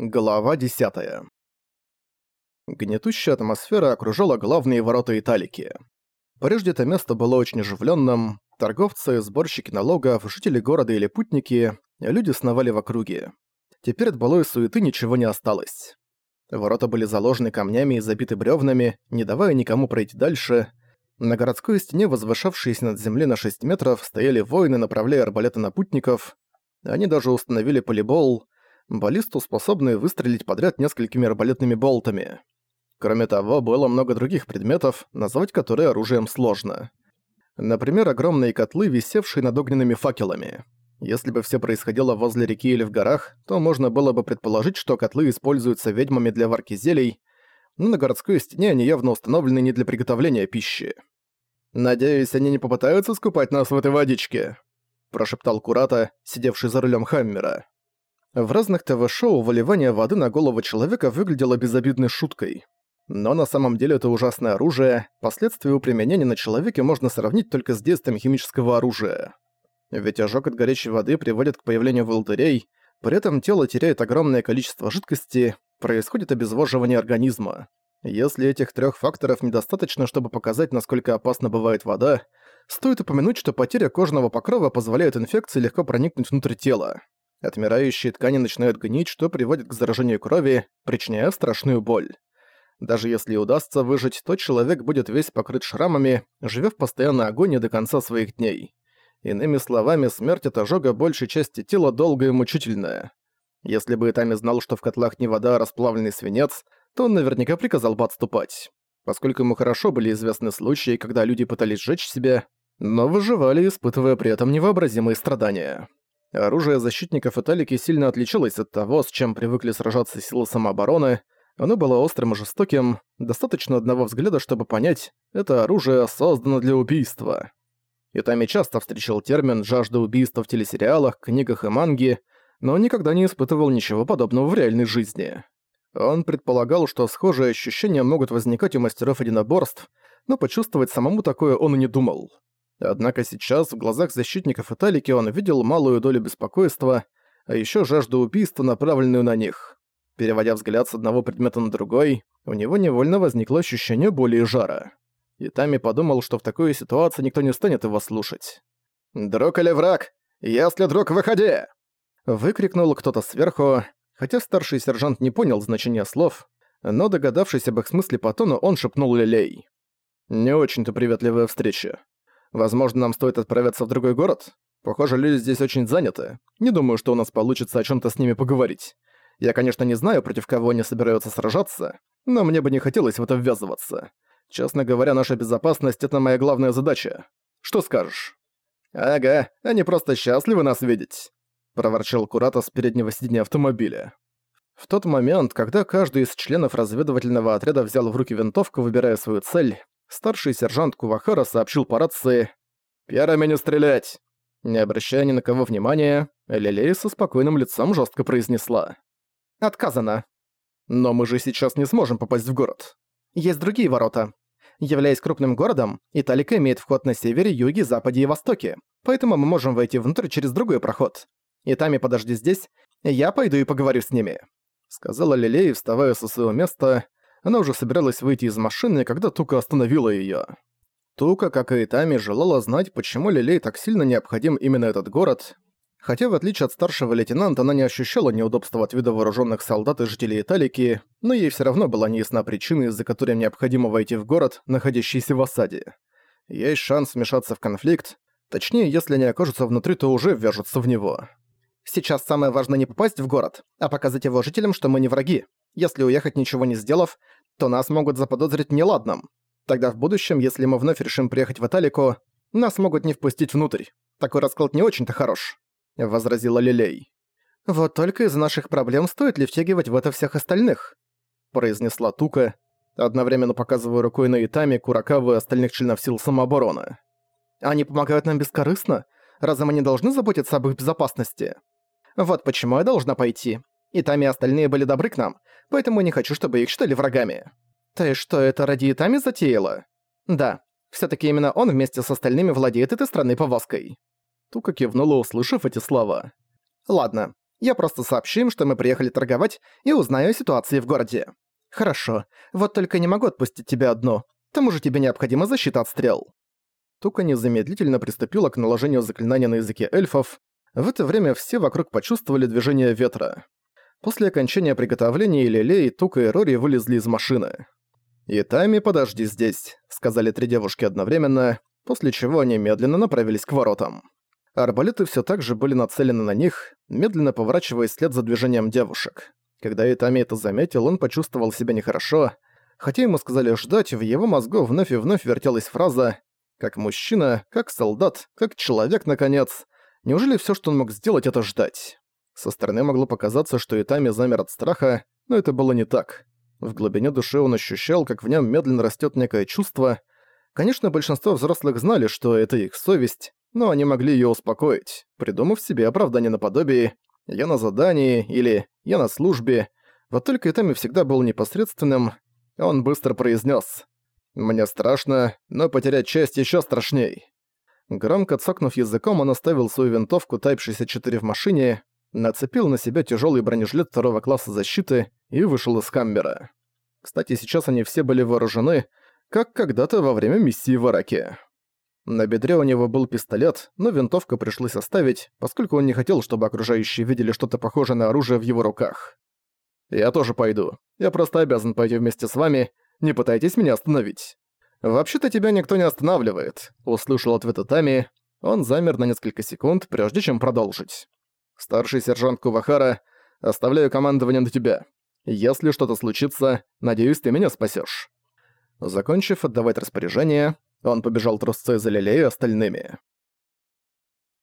Глава 10. Гнетущая атмосфера окружала главные ворота Италики. Прежде это место было очень оживленным. Торговцы, сборщики налогов, жители города или путники, люди сновали в округе. Теперь от былой суеты ничего не осталось. Ворота были заложены камнями и забиты бревнами, не давая никому пройти дальше. На городской стене, возвышавшейся над землей на 6 метров, стояли воины, направляя арбалеты на путников. Они даже установили полибол — баллисту, способные выстрелить подряд несколькими арбалетными болтами. Кроме того, было много других предметов, назвать которые оружием сложно. Например, огромные котлы, висевшие над огненными факелами. Если бы все происходило возле реки или в горах, то можно было бы предположить, что котлы используются ведьмами для варки зелий, но на городской стене они явно установлены не для приготовления пищи. «Надеюсь, они не попытаются скупать нас в этой водичке», – прошептал Курата, сидевший за рулем Хаммера. В разных ТВ-шоу выливание воды на голову человека выглядело безобидной шуткой. Но на самом деле это ужасное оружие, последствия его применения на человеке можно сравнить только с действием химического оружия. Ведь ожог от горячей воды приводит к появлению волдырей, при этом тело теряет огромное количество жидкости, происходит обезвоживание организма. Если этих трех факторов недостаточно, чтобы показать, насколько опасна бывает вода, стоит упомянуть, что потеря кожного покрова позволяет инфекции легко проникнуть внутрь тела. Отмирающие ткани начинают гнить, что приводит к заражению крови, причиняя страшную боль. Даже если удастся выжить, то человек будет весь покрыт шрамами, живя в постоянной агонии до конца своих дней. Иными словами, смерть от ожога большей части тела долгая и мучительная. Если бы Итами знал, что в котлах не вода, а расплавленный свинец, то он наверняка приказал бы отступать. Поскольку ему хорошо были известны случаи, когда люди пытались сжечь себя, но выживали, испытывая при этом невообразимые страдания. Оружие защитников Италики сильно отличалось от того, с чем привыкли сражаться силы самообороны. Оно было острым и жестоким, достаточно одного взгляда, чтобы понять, это оружие создано для убийства. Итами часто встречал термин «жажда убийства» в телесериалах, книгах и манге, но никогда не испытывал ничего подобного в реальной жизни. Он предполагал, что схожие ощущения могут возникать у мастеров единоборств, но почувствовать самому такое он и не думал. Однако сейчас в глазах защитников Италики он видел малую долю беспокойства, а еще жажду убийства, направленную на них. Переводя взгляд с одного предмета на другой, у него невольно возникло ощущение боли и жара. И Тами подумал, что в такой ситуации никто не станет его слушать. «Друг или враг? Если друг, выходи!» Выкрикнул кто-то сверху, хотя старший сержант не понял значения слов, но догадавшись об их смысле по тону, он шепнул Лилей. «Не очень-то приветливая встреча. Возможно, нам стоит отправиться в другой город? Похоже, люди здесь очень заняты. Не думаю, что у нас получится о чем то с ними поговорить. Я, конечно, не знаю, против кого они собираются сражаться, но мне бы не хотелось в это ввязываться. Честно говоря, наша безопасность — это моя главная задача. Что скажешь?» «Ага, они просто счастливы нас видеть», — проворчал Курата с переднего сиденья автомобиля. В тот момент, когда каждый из членов разведывательного отряда взял в руки винтовку, выбирая свою цель, старший сержант Кувахара сообщил по рации «Первыми не стрелять!». Не обращая ни на кого внимания, Лилей со спокойным лицом жестко произнесла. «Отказано. Но мы же сейчас не сможем попасть в город. Есть другие ворота. Являясь крупным городом, Италика имеет вход на севере, юге, западе и востоке, поэтому мы можем войти внутрь через другой проход. Итами подожди здесь, я пойду и поговорю с ними», — сказала Лилей, вставая со своего места, она уже собиралась выйти из машины, когда Тука остановила её. Тука, как и Итами, желала знать, почему Лилей так сильно необходим именно этот город, хотя в отличие от старшего лейтенанта она не ощущала неудобства от вида вооруженных солдат и жителей Италики, но ей всё равно была неясна причина, из-за которой необходимо войти в город, находящийся в осаде. Есть шанс вмешаться в конфликт, точнее, если они окажутся внутри, то уже ввяжутся в него. Сейчас самое важное не попасть в город, а показать его жителям, что мы не враги. Если уехать ничего не сделав, то нас могут заподозрить неладном. Тогда в будущем, если мы вновь решим приехать в Италику, нас могут не впустить внутрь. Такой расклад не очень-то хорош», — возразила Лилей. «Вот только из наших проблем стоит ли втягивать в это всех остальных?» — произнесла Тука, одновременно показывая рукой на Итами, Куракаву и остальных членов сил самообороны. «Они помогают нам бескорыстно? Разве мы не должны заботиться об их безопасности? Вот почему я должна пойти. Итами и остальные были добры к нам, поэтому не хочу, чтобы их считали врагами. Ты что, это ради Итами затеяла? Да, все таки именно он вместе с остальными владеет этой странной повозкой. Тука кивнула, услышав эти слова. Ладно, Я просто сообщу им, что мы приехали торговать, и узнаю о ситуации в городе. Хорошо. Вот только не могу отпустить тебя одну. К тому же тебе необходима защита от стрел. Тука незамедлительно приступила к наложению заклинания на языке эльфов. В это время все вокруг почувствовали движение ветра. После окончания приготовления Лилей, Тука и Рори вылезли из машины. «И Тами, подожди здесь», — сказали три девушки одновременно, после чего они медленно направились к воротам. Арбалеты все так же были нацелены на них, медленно поворачиваясь вслед за движением девушек. Когда Итами это заметил, он почувствовал себя нехорошо. Хотя ему сказали ждать, в его мозгу вновь и вновь вертелась фраза «как мужчина, как солдат, как человек, наконец». Неужели все, что он мог сделать, это ждать? Со стороны могло показаться, что Итами замер от страха, но это было не так. В глубине души он ощущал, как в нем медленно растет некое чувство. Конечно, большинство взрослых знали, что это их совесть, но они могли ее успокоить, придумав себе оправдание наподобие «я на задании» или «я на службе». Вот только Итами всегда был непосредственным, он быстро произнес: «Мне страшно, но потерять часть еще страшней». Громко цокнув языком, он оставил свою винтовку Type 64 в машине, нацепил на себя тяжелый бронежилет второго класса защиты и вышел из камбера. Кстати, сейчас они все были вооружены, как когда-то во время миссии в Ираке. На бедре у него был пистолет, но винтовку пришлось оставить, поскольку он не хотел, чтобы окружающие видели что-то похожее на оружие в его руках. «Я тоже пойду. Я просто обязан пойти вместе с вами. Не пытайтесь меня остановить». «Вообще-то тебя никто не останавливает», — услышал ответ Тами. Он замер на несколько секунд, прежде чем продолжить. «Старший сержант Кувахара, оставляю командование на тебя. Если что-то случится, надеюсь, ты меня спасешь. Закончив отдавать распоряжение, он побежал трусцой за Лилей и остальными.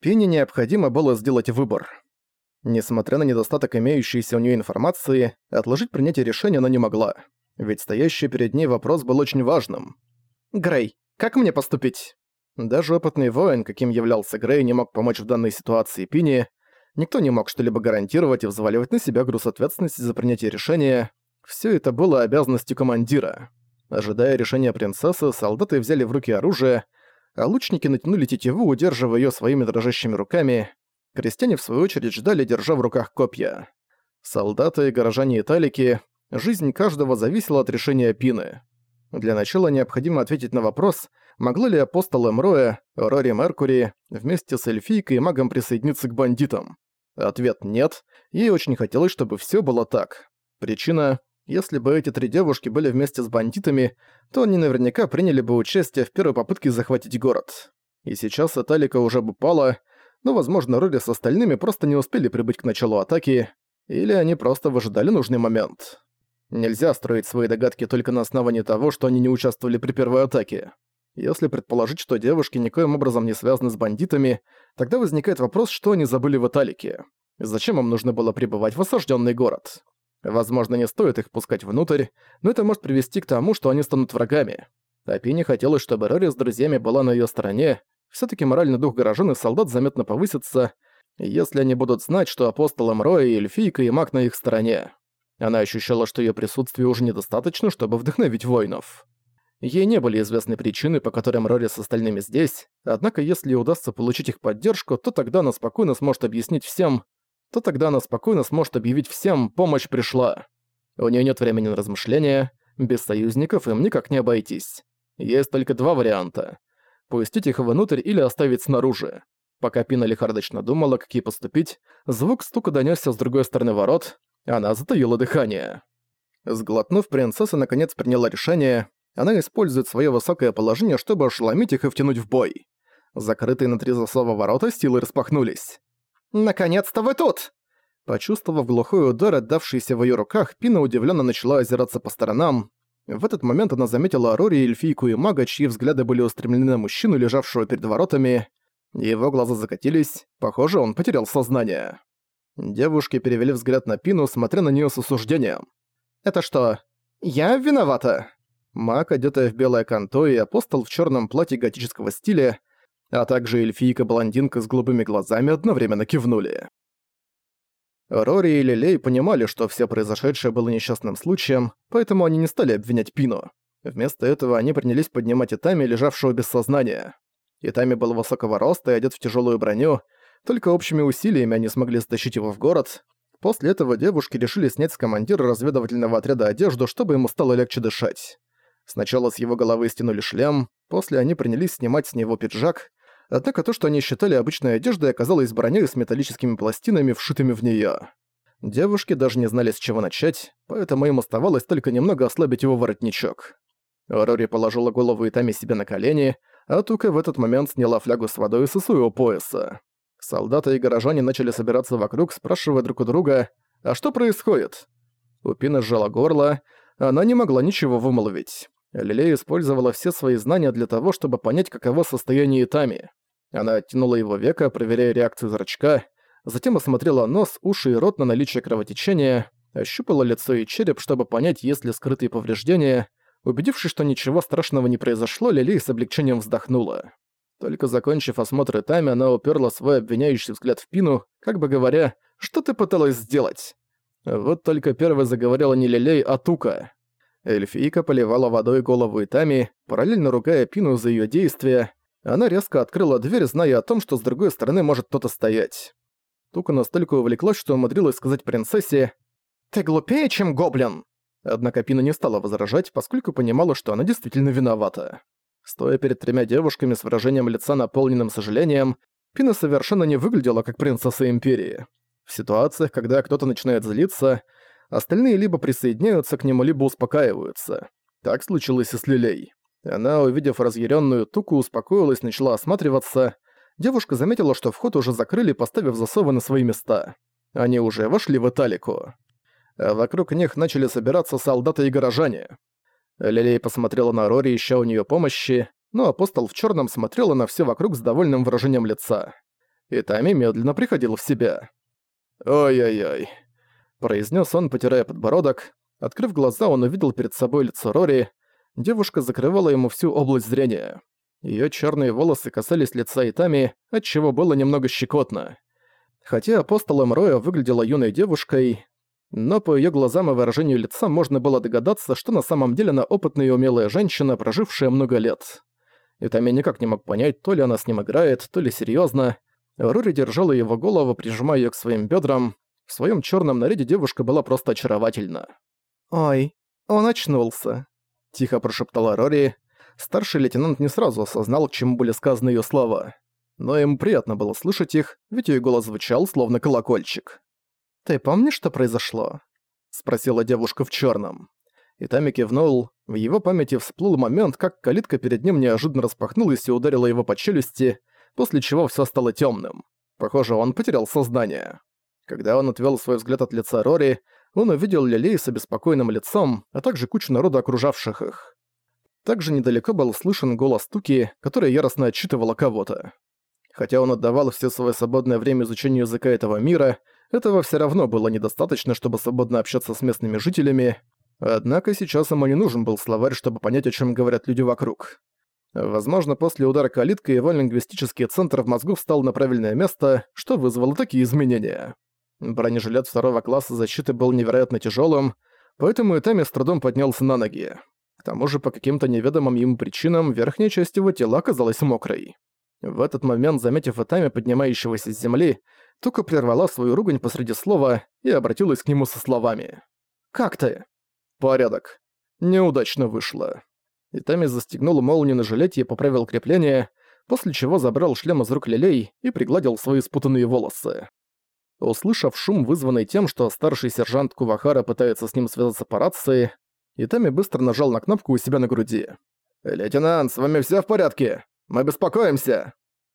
Пене необходимо было сделать выбор. Несмотря на недостаток имеющейся у нее информации, отложить принятие решения она не могла. Ведь стоящий перед ней вопрос был очень важным. «Грей, как мне поступить?» Даже опытный воин, каким являлся Грей, не мог помочь в данной ситуации Пине. Никто не мог что-либо гарантировать и взваливать на себя груз ответственности за принятие решения. Все это было обязанностью командира. Ожидая решения принцессы, солдаты взяли в руки оружие, а лучники натянули тетиву, удерживая её своими дрожащими руками. Крестьяне, в свою очередь, ждали, держа в руках копья. Солдаты и горожане Италики, жизнь каждого зависела от решения Пины. Для начала необходимо ответить на вопрос, могла ли апостол Эмроя, Рори Меркури, вместе с эльфийкой и магом присоединиться к бандитам. Ответ «нет», ей очень хотелось, чтобы всё было так. Причина если бы эти три девушки были вместе с бандитами, то они наверняка приняли бы участие в первой попытке захватить город. И сейчас Аталика уже бы пала, но, возможно, Рори с остальными просто не успели прибыть к началу атаки, или они просто выжидали нужный момент. Нельзя строить свои догадки только на основании того, что они не участвовали при первой атаке. Если предположить, что девушки никоим образом не связаны с бандитами, тогда возникает вопрос, что они забыли в Аталике. Зачем им нужно было прибывать в осажденный город? Возможно, не стоит их пускать внутрь, но это может привести к тому, что они станут врагами. Апи не хотелось, чтобы Рори с друзьями была на ее стороне. все таки моральный дух горожан и солдат заметно повысится, если они будут знать, что апостол Эмроя, эльфийка и маг на их стороне. Она ощущала, что ее присутствие уже недостаточно, чтобы вдохновить воинов. Ей не были известны причины, по которым Рори с остальными здесь, однако если удастся получить их поддержку, то тогда она спокойно сможет объяснить всем, то тогда она спокойно сможет объявить всем «помощь пришла». У нее нет времени на размышления, без союзников им никак не обойтись. Есть только два варианта. Пустить их внутрь или оставить снаружи. Пока Пина лихорадочно думала, как ей поступить, звук стука донёсся с другой стороны ворот, она затаила дыхание. Сглотнув, принцесса наконец приняла решение. Она использует свое высокое положение, чтобы ошеломить их и втянуть в бой. Закрытые на три засова ворота силы распахнулись. «Наконец-то вы тут!» Почувствовав глухой удар, отдавшийся в её руках, Пина удивленно начала озираться по сторонам. В этот момент она заметила Арори, эльфийку и мага, чьи взгляды были устремлены на мужчину, лежавшего перед воротами. Его глаза закатились, похоже, он потерял сознание. Девушки перевели взгляд на Пину, смотря на неё с осуждением. «Это что, я виновата?» Маг, одетая в белое канто, и апостол в чёрном платье готического стиля, а также эльфийка-блондинка с голубыми глазами одновременно кивнули. Рори и Лилей понимали, что все произошедшее было несчастным случаем, поэтому они не стали обвинять Пину. Вместо этого они принялись поднимать Итами, лежавшего без сознания. Итами был высокого роста и одет в тяжелую броню, только общими усилиями они смогли стащить его в город. После этого девушки решили снять с командира разведывательного отряда одежду, чтобы ему стало легче дышать. Сначала с его головы стянули шлем, после они принялись снимать с него пиджак, однако то, что они считали обычной одеждой, оказалось броней с металлическими пластинами, вшитыми в неё. Девушки даже не знали, с чего начать, поэтому им оставалось только немного ослабить его воротничок. Рори положила голову Итами себе на колени, а Тука в этот момент сняла флягу с водой со своего пояса. Солдаты и горожане начали собираться вокруг, спрашивая друг у друга, «А что происходит?» У Пины сжала горло, она не могла ничего вымолвить. Лилей использовала все свои знания для того, чтобы понять, каково состояние Итами. Она оттянула его века, проверяя реакцию зрачка, затем осмотрела нос, уши и рот на наличие кровотечения, ощупала лицо и череп, чтобы понять, есть ли скрытые повреждения. Убедившись, что ничего страшного не произошло, Лилей с облегчением вздохнула. Только закончив осмотр Итами, она уперла свой обвиняющий взгляд в Пину, как бы говоря, «Что ты пыталась сделать?» Вот только первой заговорила не Лилей, а Тука. Эльфийка поливала водой голову Итами, параллельно ругая Пину за её действия. Она резко открыла дверь, зная о том, что с другой стороны может кто-то стоять. Тука настолько увлеклась, что умудрилась сказать принцессе «Ты глупее, чем гоблин!» Однако Пина не стала возражать, поскольку понимала, что она действительно виновата. Стоя перед тремя девушками с выражением лица наполненным сожалением, Пина совершенно не выглядела как принцесса Империи. В ситуациях, когда кто-то начинает злиться, остальные либо присоединяются к нему, либо успокаиваются. Так случилось и с Лилей. Она, увидев разъяренную туку, успокоилась, начала осматриваться. Девушка заметила, что вход уже закрыли, поставив засовы на свои места. Они уже вошли в Италику. А вокруг них начали собираться солдаты и горожане. Лилей посмотрела на Рори, ища у нее помощи, но апостол в черном смотрела на все вокруг с довольным выражением лица. И Тами медленно приходил в себя. «Ой-ой-ой», — произнес он, потирая подбородок. Открыв глаза, он увидел перед собой лицо Рори. Девушка закрывала ему всю область зрения. Ее черные волосы касались лица Итами, отчего было немного щекотно. Хотя апостол Эмроя выглядела юной девушкой, но по ее глазам и выражению лица можно было догадаться, что на самом деле она опытная и умелая женщина, прожившая много лет. Итами никак не мог понять, то ли она с ним играет, то ли серьезно. Рори держала его голову, прижимая ее к своим бедрам. В своем черном наряде девушка была просто очаровательна. «Ой, он очнулся», — тихо прошептала Рори. Старший лейтенант не сразу осознал, к чему были сказаны ее слова. Но ему приятно было слышать их, ведь ее голос звучал, словно колокольчик. «Ты помнишь, что произошло?» — спросила девушка в черном. И Тами кивнул. В его памяти всплыл момент, как калитка перед ним неожиданно распахнулась и ударила его по челюсти, после чего все стало темным. Похоже, он потерял сознание. Когда он отвел свой взгляд от лица Рори, он увидел Лилей с обеспокоенным лицом, а также кучу народа, окружавших их. Также недалеко был слышен голос Туки, которая яростно отчитывала кого-то. Хотя он отдавал все свое свободное время изучению языка этого мира, этого все равно было недостаточно, чтобы свободно общаться с местными жителями, однако сейчас ему не нужен был словарь, чтобы понять, о чем говорят люди вокруг. Возможно, после удара калиткой его лингвистический центр в мозгу встал на правильное место, что вызвало такие изменения. Бронежилет второго класса защиты был невероятно тяжелым, поэтому Итами с трудом поднялся на ноги. К тому же, по каким-то неведомым ему причинам, верхняя часть его тела оказалась мокрой. В этот момент, заметив Итами, поднимающегося с земли, Тука прервала свою ругань посреди слова и обратилась к нему со словами. «Как ты?» «Порядок. Неудачно вышло». Итами застегнул молнию на жилете и поправил крепление, после чего забрал шлем из рук Лилей и пригладил свои спутанные волосы. Услышав шум, вызванный тем, что старший сержант Кувахара пытается с ним связаться по рации, Итами быстро нажал на кнопку у себя на груди. «Лейтенант, с вами все в порядке? Мы беспокоимся!»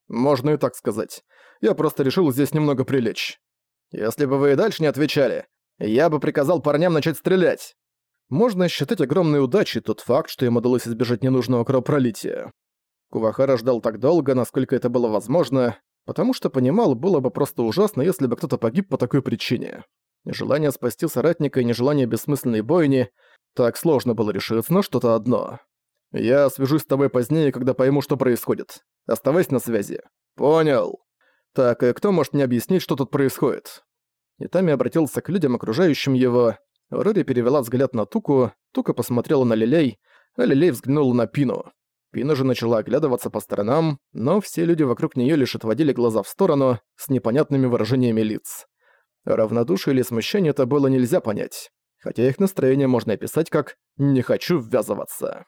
«Можно и так сказать. Я просто решил здесь немного прилечь. Если бы вы и дальше не отвечали, я бы приказал парням начать стрелять. Можно считать огромной удачей тот факт, что им удалось избежать ненужного кровопролития. Кувахара ждал так долго, насколько это было возможно, потому что понимал, было бы просто ужасно, если бы кто-то погиб по такой причине. Желание спасти соратника и нежелание бессмысленной бойни так сложно было решиться на что-то одно. «Я свяжусь с тобой позднее, когда пойму, что происходит. Оставайся на связи». «Понял». «Так, и кто может мне объяснить, что тут происходит?» Итами обратился к людям, окружающим его. Рори перевела взгляд на Туку, Тука посмотрела на Лилей, а Лилей взглянула на Пину. Пина же начала оглядываться по сторонам, но все люди вокруг нее лишь отводили глаза в сторону с непонятными выражениями лиц. Равнодушие или смущение это было нельзя понять, хотя их настроение можно описать как «не хочу ввязываться».